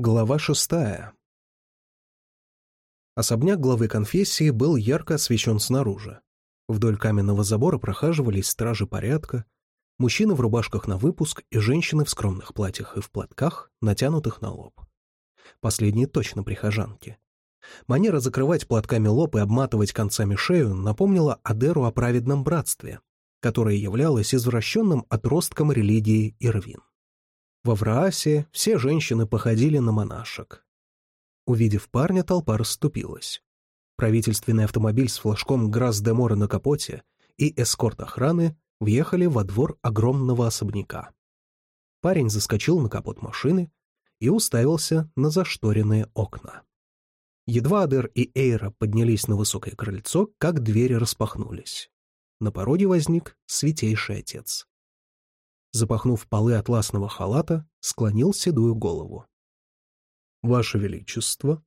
Глава шестая. Особняк главы конфессии был ярко освещен снаружи. Вдоль каменного забора прохаживались стражи порядка, мужчины в рубашках на выпуск и женщины в скромных платьях и в платках, натянутых на лоб. Последние точно прихожанки. Манера закрывать платками лоб и обматывать концами шею напомнила Адеру о праведном братстве, которое являлось извращенным отростком религии Ирвин. Во Враасе все женщины походили на монашек. Увидев парня, толпа расступилась. Правительственный автомобиль с флажком «Грасс де Море» на капоте и эскорт охраны въехали во двор огромного особняка. Парень заскочил на капот машины и уставился на зашторенные окна. Едва Адер и Эйра поднялись на высокое крыльцо, как двери распахнулись. На пороге возник святейший отец запахнув полы атласного халата, склонил седую голову. «Ваше Величество!»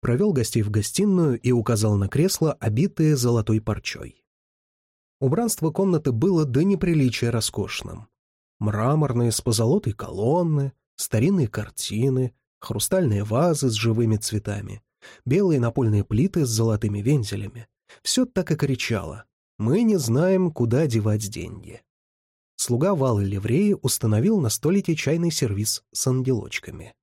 Провел гостей в гостиную и указал на кресло, обитые золотой парчой. Убранство комнаты было до неприличия роскошным. Мраморные с позолотой колонны, старинные картины, хрустальные вазы с живыми цветами, белые напольные плиты с золотыми вензелями. Все так и кричало. «Мы не знаем, куда девать деньги». Слуга Валы Ливреи установил на столике чайный сервиз с ангелочками.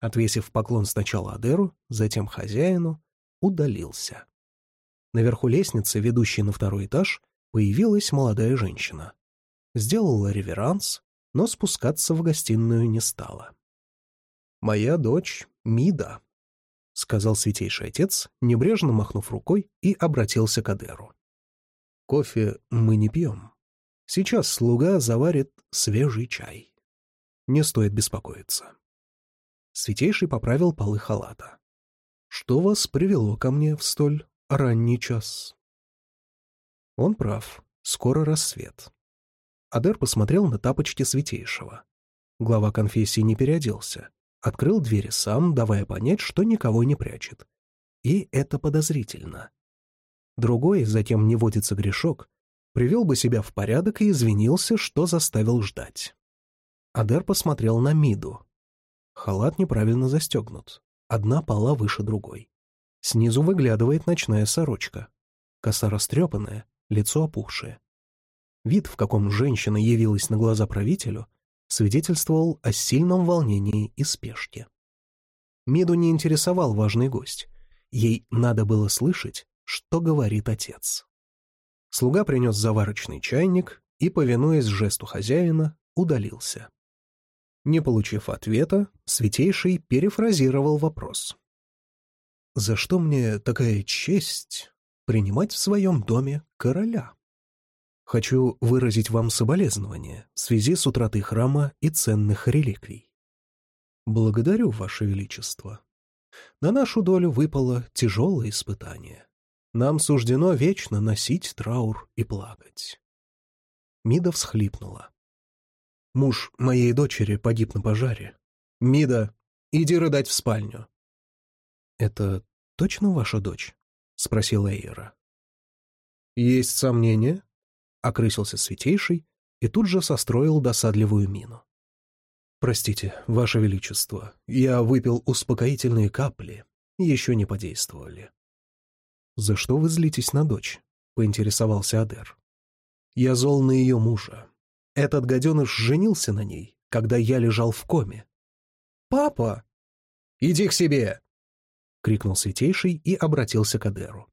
Отвесив поклон сначала Адеру, затем хозяину, удалился. Наверху лестницы, ведущей на второй этаж, появилась молодая женщина. Сделала реверанс, но спускаться в гостиную не стала. «Моя дочь Мида», — сказал святейший отец, небрежно махнув рукой и обратился к Адеру. «Кофе мы не пьем. Сейчас слуга заварит свежий чай. Не стоит беспокоиться. Святейший поправил полы халата. Что вас привело ко мне в столь ранний час? Он прав. Скоро рассвет. Адер посмотрел на тапочки святейшего. Глава конфессии не переоделся. Открыл двери сам, давая понять, что никого не прячет. И это подозрительно. Другой, затем не водится грешок, привел бы себя в порядок и извинился, что заставил ждать. Адер посмотрел на Миду. Халат неправильно застегнут. Одна пола выше другой. Снизу выглядывает ночная сорочка. Коса растрепанная, лицо опухшее. Вид, в каком женщина явилась на глаза правителю, свидетельствовал о сильном волнении и спешке. Миду не интересовал важный гость. Ей надо было слышать, что говорит отец. Слуга принес заварочный чайник и, повинуясь жесту хозяина, удалился. Не получив ответа, Святейший перефразировал вопрос. «За что мне такая честь принимать в своем доме короля?» Хочу выразить вам соболезнования в связи с утратой храма и ценных реликвий. Благодарю, Ваше Величество. На нашу долю выпало тяжелое испытание. Нам суждено вечно носить траур и плакать. Мида всхлипнула. Муж моей дочери погиб на пожаре. Мида, иди рыдать в спальню. Это точно ваша дочь? Спросила Эйра. Есть сомнения? Окрысился святейший и тут же состроил досадливую мину. «Простите, Ваше Величество, я выпил успокоительные капли, еще не подействовали. «За что вы злитесь на дочь?» — поинтересовался Адер. «Я зол на ее мужа. Этот гаденыш женился на ней, когда я лежал в коме». «Папа!» «Иди к себе!» — крикнул Святейший и обратился к Адеру.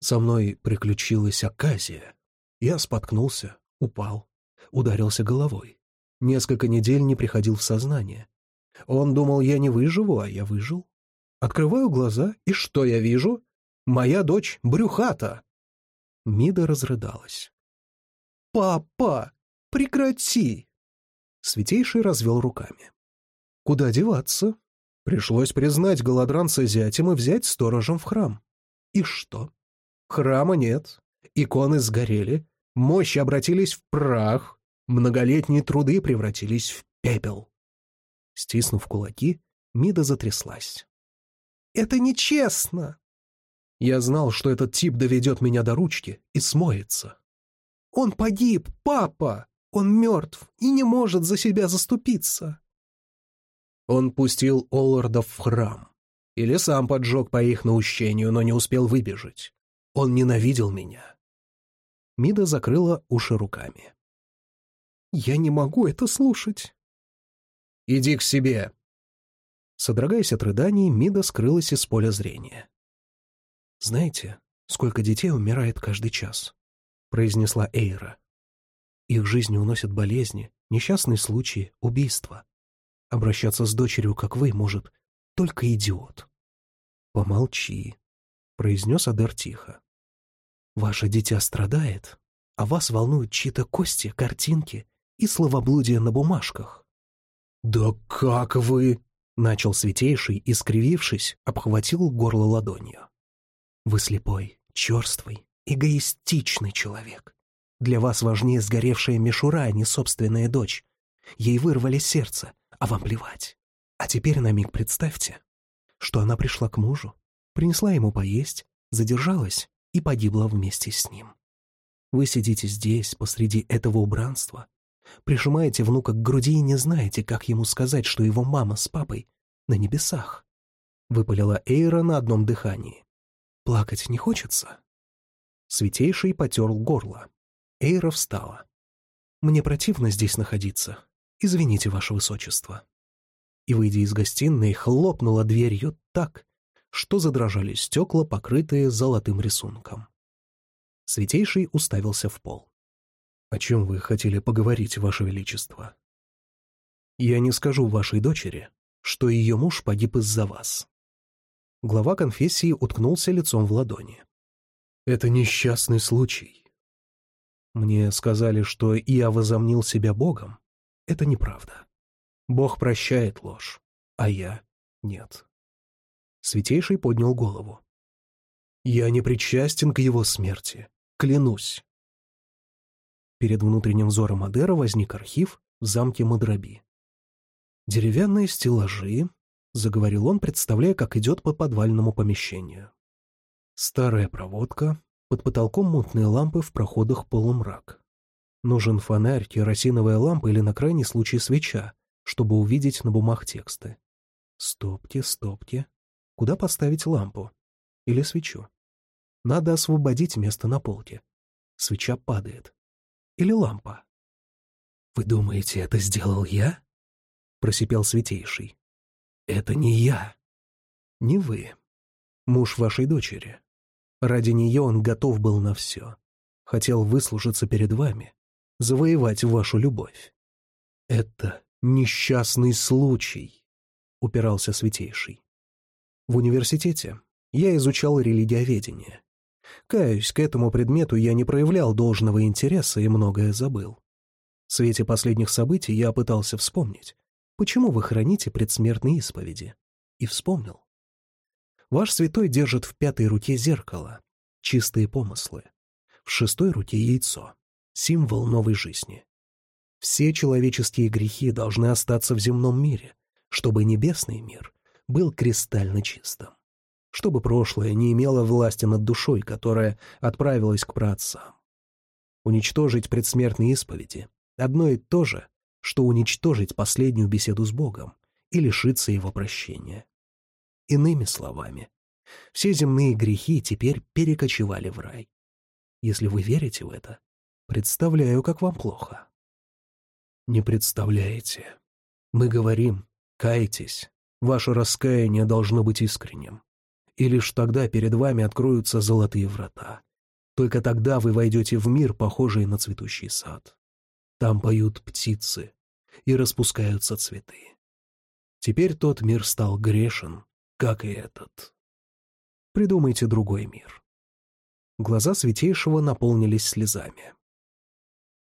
Со мной приключилась оказия. Я споткнулся, упал, ударился головой. Несколько недель не приходил в сознание. Он думал, я не выживу, а я выжил. Открываю глаза, и что я вижу? Моя дочь брюхата!» Мида разрыдалась. «Папа, прекрати!» Святейший развел руками. «Куда деваться? Пришлось признать голодранца зятем и взять сторожем в храм. И что? Храма нет, иконы сгорели, мощи обратились в прах, многолетние труды превратились в пепел». Стиснув кулаки, Мида затряслась. «Это нечестно!» Я знал, что этот тип доведет меня до ручки и смоется. «Он погиб, папа! Он мертв и не может за себя заступиться!» Он пустил Оллардов в храм. Или сам поджег по их наущению, но не успел выбежать. Он ненавидел меня. Мида закрыла уши руками. «Я не могу это слушать». «Иди к себе». Содрогаясь от рыданий, Мида скрылась из поля зрения. «Знаете, сколько детей умирает каждый час?» — произнесла Эйра. «Их жизни уносят болезни, несчастные случаи, убийства. Обращаться с дочерью, как вы, может только идиот». «Помолчи», — произнес Адер тихо. «Ваше дитя страдает, а вас волнуют чьи-то кости, картинки и словоблудие на бумажках». «Да как вы?» — начал Святейший и, скривившись, обхватил горло ладонью. «Вы слепой, черствый, эгоистичный человек. Для вас важнее сгоревшая мишура, а не собственная дочь. Ей вырвали сердце, а вам плевать. А теперь на миг представьте, что она пришла к мужу, принесла ему поесть, задержалась и погибла вместе с ним. Вы сидите здесь, посреди этого убранства, прижимаете внука к груди и не знаете, как ему сказать, что его мама с папой на небесах. Выпалила Эйра на одном дыхании. Плакать не хочется? Святейший потерл горло. Эйра встала. «Мне противно здесь находиться. Извините, ваше высочество» и, выйдя из гостиной, хлопнула дверью так, что задрожали стекла, покрытые золотым рисунком. Святейший уставился в пол. «О чем вы хотели поговорить, ваше величество?» «Я не скажу вашей дочери, что ее муж погиб из-за вас». Глава конфессии уткнулся лицом в ладони. «Это несчастный случай. Мне сказали, что я возомнил себя Богом. Это неправда. Бог прощает ложь, а я — нет. Святейший поднял голову. Я не причастен к его смерти, клянусь. Перед внутренним взором Адера возник архив в замке Мадраби. Деревянные стеллажи, — заговорил он, представляя, как идет по подвальному помещению. Старая проводка, под потолком мутные лампы в проходах полумрак. Нужен фонарь, керосиновая лампа или на крайний случай свеча, чтобы увидеть на бумаг тексты. Стопки, стопки. Куда поставить лампу? Или свечу? Надо освободить место на полке. Свеча падает. Или лампа? «Вы думаете, это сделал я?» — просипел Святейший. «Это не я. Не вы. Муж вашей дочери. Ради нее он готов был на все. Хотел выслужиться перед вами, завоевать вашу любовь. Это «Несчастный случай», — упирался Святейший. В университете я изучал религиоведение. Каюсь, к этому предмету я не проявлял должного интереса и многое забыл. В свете последних событий я пытался вспомнить, почему вы храните предсмертные исповеди. И вспомнил. Ваш святой держит в пятой руке зеркало, чистые помыслы. В шестой руке яйцо, символ новой жизни. Все человеческие грехи должны остаться в земном мире, чтобы небесный мир был кристально чистым. Чтобы прошлое не имело власти над душой, которая отправилась к праотцам. Уничтожить предсмертные исповеди — одно и то же, что уничтожить последнюю беседу с Богом и лишиться его прощения. Иными словами, все земные грехи теперь перекочевали в рай. Если вы верите в это, представляю, как вам плохо. Не представляете. Мы говорим, кайтесь, ваше раскаяние должно быть искренним. И лишь тогда перед вами откроются золотые врата. Только тогда вы войдете в мир, похожий на цветущий сад. Там поют птицы и распускаются цветы. Теперь тот мир стал грешен, как и этот. Придумайте другой мир. Глаза Святейшего наполнились слезами.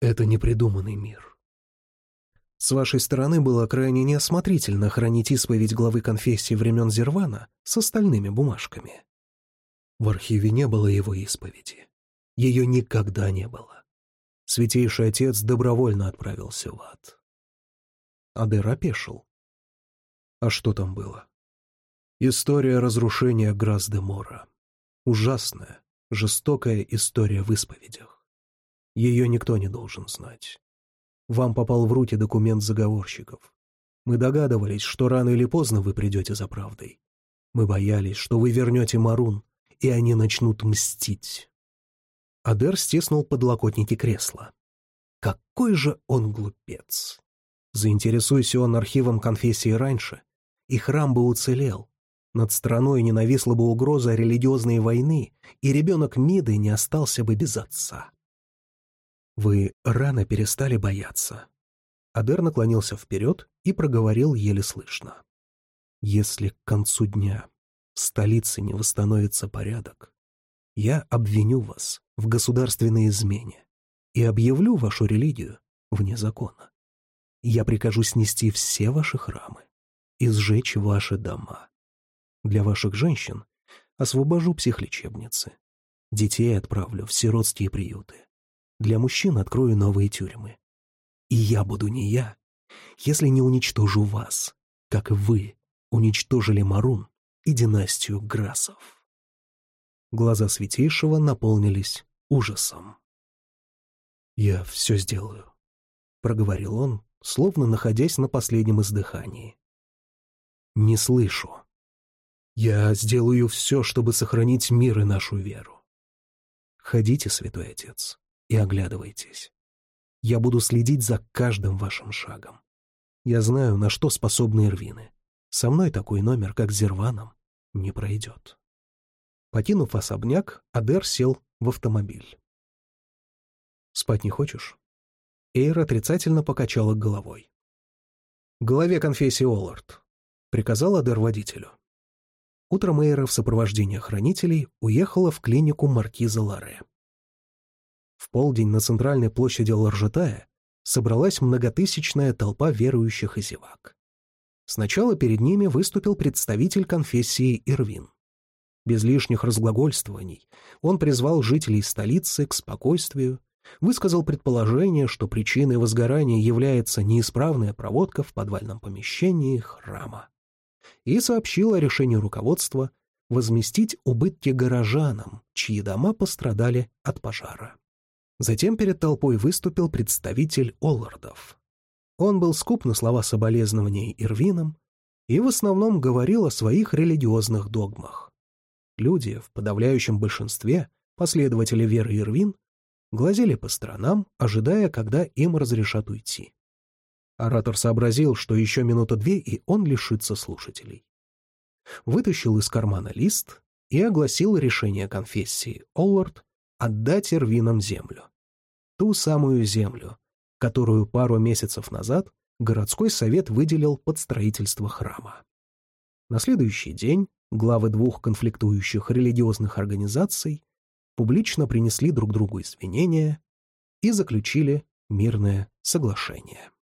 Это непридуманный мир. С вашей стороны было крайне неосмотрительно хранить исповедь главы конфессии времен Зервана с остальными бумажками. В архиве не было его исповеди. Ее никогда не было. Святейший Отец добровольно отправился в ад. Адер опешил. А что там было? История разрушения Грас-де-Мора. Ужасная, жестокая история в исповедях. Ее никто не должен знать вам попал в руки документ заговорщиков. Мы догадывались, что рано или поздно вы придете за правдой. Мы боялись, что вы вернете Марун, и они начнут мстить. Адер стиснул подлокотники кресла. Какой же он глупец! Заинтересуйся он архивом конфессии раньше, и храм бы уцелел. Над страной не нависла бы угроза религиозной войны, и ребенок Миды не остался бы без отца. Вы рано перестали бояться. Адер наклонился вперед и проговорил еле слышно. Если к концу дня в столице не восстановится порядок, я обвиню вас в государственной измене и объявлю вашу религию вне закона. Я прикажу снести все ваши храмы и сжечь ваши дома. Для ваших женщин освобожу психлечебницы. Детей отправлю в сиротские приюты. Для мужчин открою новые тюрьмы. И я буду не я, если не уничтожу вас, как вы уничтожили Марун и династию Грасов. Глаза Святейшего наполнились ужасом. «Я все сделаю», — проговорил он, словно находясь на последнем издыхании. «Не слышу. Я сделаю все, чтобы сохранить мир и нашу веру. Ходите, святой отец, и оглядывайтесь. Я буду следить за каждым вашим шагом. Я знаю, на что способны Ирвины. Со мной такой номер, как Зерваном, не пройдет». Покинув особняк, Адер сел в автомобиль. «Спать не хочешь?» Эйр отрицательно покачала головой. «Главе конфессии Оллард», — приказал Адер водителю. Утром Эйра в сопровождении хранителей уехала в клинику маркиза Ларе. В полдень на центральной площади Ларжетая собралась многотысячная толпа верующих и зевак. Сначала перед ними выступил представитель конфессии Ирвин. Без лишних разглагольствований он призвал жителей столицы к спокойствию высказал предположение, что причиной возгорания является неисправная проводка в подвальном помещении храма, и сообщил о решении руководства возместить убытки горожанам, чьи дома пострадали от пожара. Затем перед толпой выступил представитель Оллардов. Он был скуп на слова соболезнований Ирвином и в основном говорил о своих религиозных догмах. Люди, в подавляющем большинстве, последователи веры Ирвин, глазели по сторонам, ожидая, когда им разрешат уйти. Оратор сообразил, что еще минута две, и он лишится слушателей. Вытащил из кармана лист и огласил решение конфессии Оллард отдать Эрвинам землю. Ту самую землю, которую пару месяцев назад городской совет выделил под строительство храма. На следующий день главы двух конфликтующих религиозных организаций публично принесли друг другу извинения и заключили мирное соглашение.